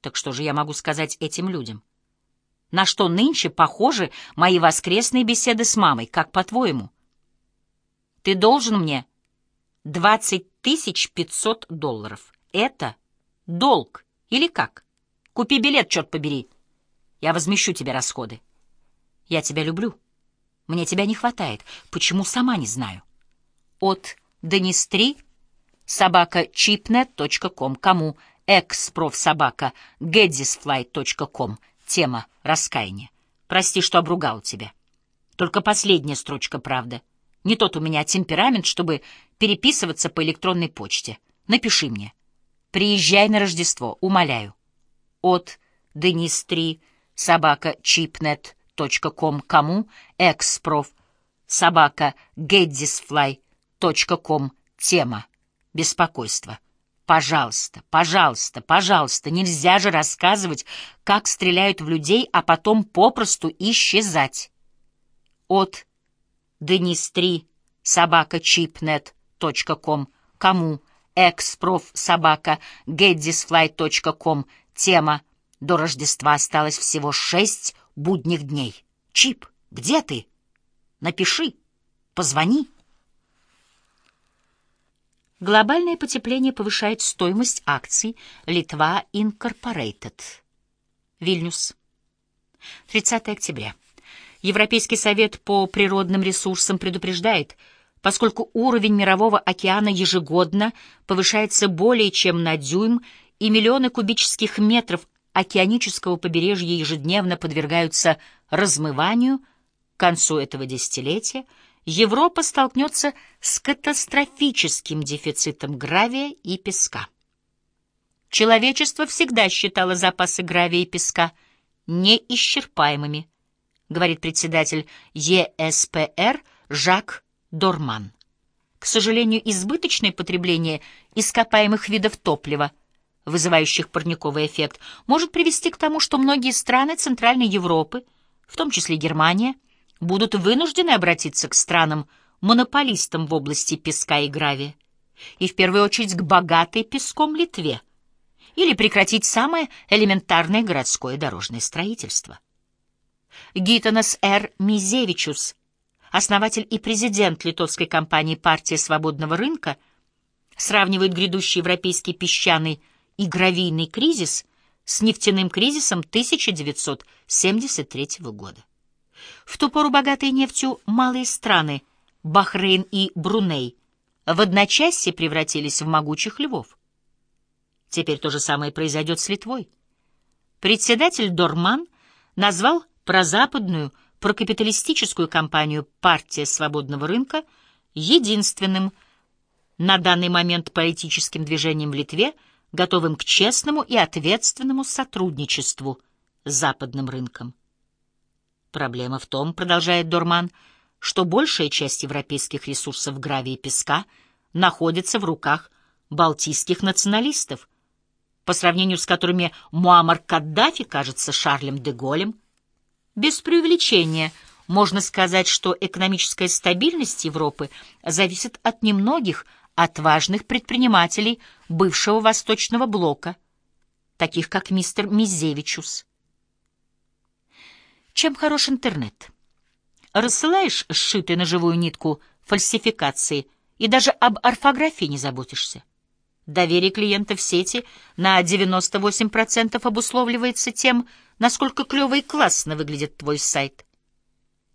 Так что же я могу сказать этим людям? На что нынче похожи мои воскресные беседы с мамой, как по-твоему? Ты должен мне двадцать тысяч пятьсот долларов. Это долг. Или как? Купи билет, черт побери. Я возмещу тебе расходы. Я тебя люблю. Мне тебя не хватает. Почему, сама не знаю. От Денистри собака chipnet.com. Кому? Экспрофсобака geddisfly.com. Тема раскаяния. Прости, что обругал тебя. Только последняя строчка, правда. Не тот у меня темперамент, чтобы переписываться по электронной почте. Напиши мне. Приезжай на Рождество, умоляю. От Денис 3 собака chipnet.com. Кому? Экспроф собака geddisfly.com. Тема беспокойство. Пожалуйста, пожалуйста, пожалуйста, нельзя же рассказывать, как стреляют в людей, а потом попросту исчезать. От Денис 3 собака chipnet.com. Кому? Экспроф собака geddisfly.com. Тема до Рождества осталось всего шесть будних дней. Чип, где ты? Напиши, позвони. Глобальное потепление повышает стоимость акций Литва Инкорпорейтед. Вильнюс. 30 октября. Европейский совет по природным ресурсам предупреждает, поскольку уровень мирового океана ежегодно повышается более чем на дюйм, и миллионы кубических метров океанического побережья ежедневно подвергаются размыванию, к концу этого десятилетия Европа столкнется с катастрофическим дефицитом гравия и песка. Человечество всегда считало запасы гравия и песка неисчерпаемыми, говорит председатель ЕСПР Жак Дорман. К сожалению, избыточное потребление ископаемых видов топлива, вызывающих парниковый эффект, может привести к тому, что многие страны Центральной Европы, в том числе Германия, будут вынуждены обратиться к странам-монополистам в области песка и гравия, и в первую очередь к богатой песком Литве, или прекратить самое элементарное городское дорожное строительство. Гитанас Р. Мизевичус, основатель и президент литовской компании «Партия свободного рынка», сравнивает грядущий европейский песчаный и гравийный кризис с нефтяным кризисом 1973 года. В ту пору богатые нефтью малые страны, Бахрейн и Бруней, в одночасье превратились в могучих львов. Теперь то же самое произойдет с Литвой. Председатель Дорман назвал прозападную, прокапиталистическую кампанию «Партия свободного рынка» единственным на данный момент политическим движением в Литве, готовым к честному и ответственному сотрудничеству с западным рынком. Проблема в том, продолжает Дорман, что большая часть европейских ресурсов гравия и песка находится в руках балтийских националистов, по сравнению с которыми Муаммар Каддафи кажется Шарлем де Голем. Без преувеличения можно сказать, что экономическая стабильность Европы зависит от немногих отважных предпринимателей бывшего Восточного блока, таких как мистер Мизевичус. Чем хорош интернет? Рассылаешь сшитые на живую нитку фальсификации и даже об орфографии не заботишься. Доверие клиента в сети на 98% обусловливается тем, насколько клево и классно выглядит твой сайт.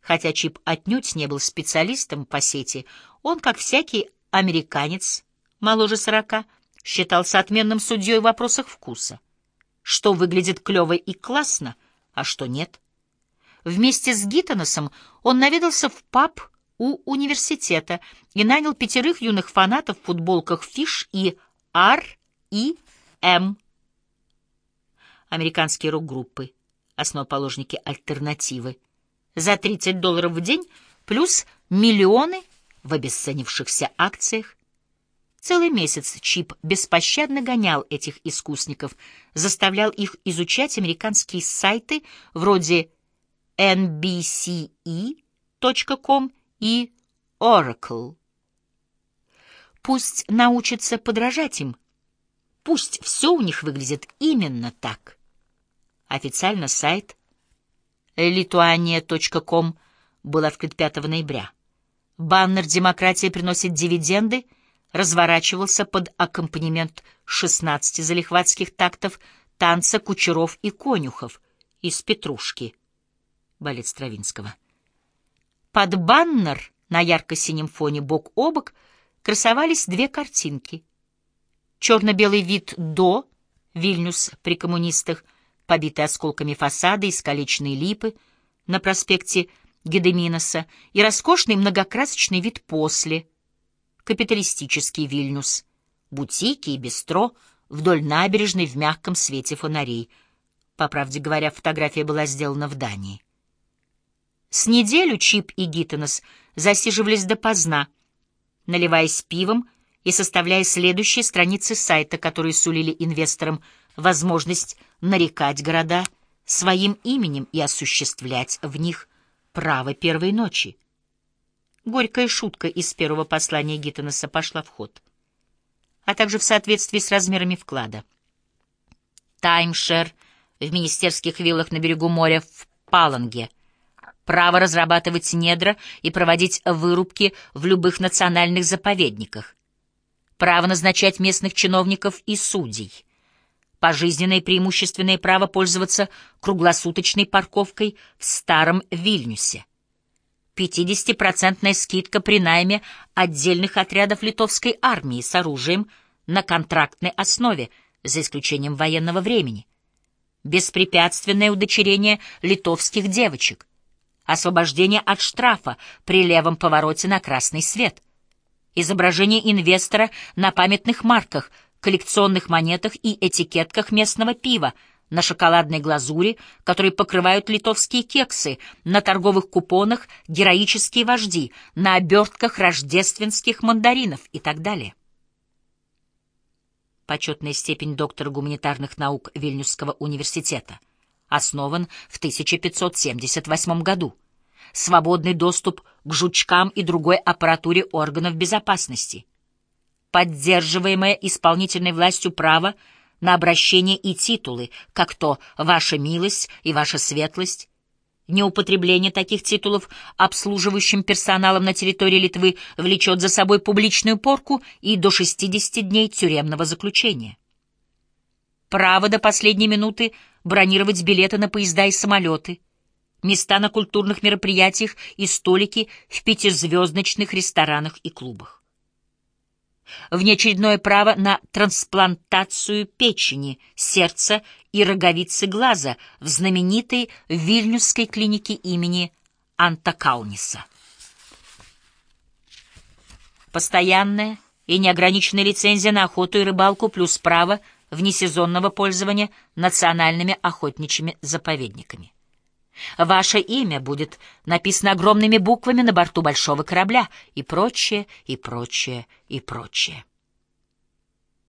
Хотя Чип отнюдь не был специалистом по сети, он, как всякий американец, моложе сорока, считался отменным судьей в вопросах вкуса. Что выглядит клево и классно, а что нет — Вместе с Гиттоносом он наведался в паб у университета и нанял пятерых юных фанатов в футболках «Фиш» и «Ар» и «М». Американские рок-группы, основоположники альтернативы. За 30 долларов в день плюс миллионы в обесценившихся акциях. Целый месяц Чип беспощадно гонял этих искусников, заставлял их изучать американские сайты вроде nbce.com и Oracle. Пусть научится подражать им, Пусть все у них выглядит именно так. Официально сайт lituania.com был открыт 5 ноября. Баннер «Демократия приносит дивиденды» разворачивался под аккомпанемент 16 залихватских тактов танца кучеров и конюхов из «Петрушки» балет Стравинского. Под баннер на ярко-синем фоне бок о бок красовались две картинки — Черно-белый вид до, Вильнюс при коммунистах, побитые осколками фасады, искалеченные липы на проспекте Гедеминоса и роскошный многокрасочный вид после, капиталистический Вильнюс, бутики и бистро вдоль набережной в мягком свете фонарей. По правде говоря, фотография была сделана в Дании. С неделю Чип и Гиттенес засиживались допоздна, наливаясь пивом и составляя следующие страницы сайта, которые сулили инвесторам возможность нарекать города своим именем и осуществлять в них право первой ночи. Горькая шутка из первого послания Гиттенеса пошла в ход, а также в соответствии с размерами вклада. Таймшер в министерских виллах на берегу моря в Паланге, право разрабатывать недра и проводить вырубки в любых национальных заповедниках, право назначать местных чиновников и судей, пожизненное преимущественное право пользоваться круглосуточной парковкой в Старом Вильнюсе, 50-процентная скидка при найме отдельных отрядов литовской армии с оружием на контрактной основе, за исключением военного времени, беспрепятственное удочерение литовских девочек, освобождение от штрафа при левом повороте на красный свет, изображение инвестора на памятных марках, коллекционных монетах и этикетках местного пива, на шоколадной глазури, которые покрывают литовские кексы, на торговых купонах героические вожди, на обертках рождественских мандаринов и так далее. Почетная степень доктора гуманитарных наук Вильнюсского университета. Основан в 1578 году. Свободный доступ к жучкам и другой аппаратуре органов безопасности, поддерживаемое исполнительной властью право на обращение и титулы, как то «Ваша милость» и «Ваша светлость», Неупотребление таких титулов обслуживающим персоналом на территории Литвы влечет за собой публичную порку и до 60 дней тюремного заключения. Право до последней минуты бронировать билеты на поезда и самолеты, места на культурных мероприятиях и столики в пятизвездочных ресторанах и клубах. Внеочередное право на трансплантацию печени, сердца и роговицы глаза в знаменитой Вильнюсской клинике имени Антакалниса. Постоянная и неограниченная лицензия на охоту и рыбалку плюс право внесезонного пользования национальными охотничьими заповедниками. Ваше имя будет написано огромными буквами на борту большого корабля и прочее, и прочее, и прочее.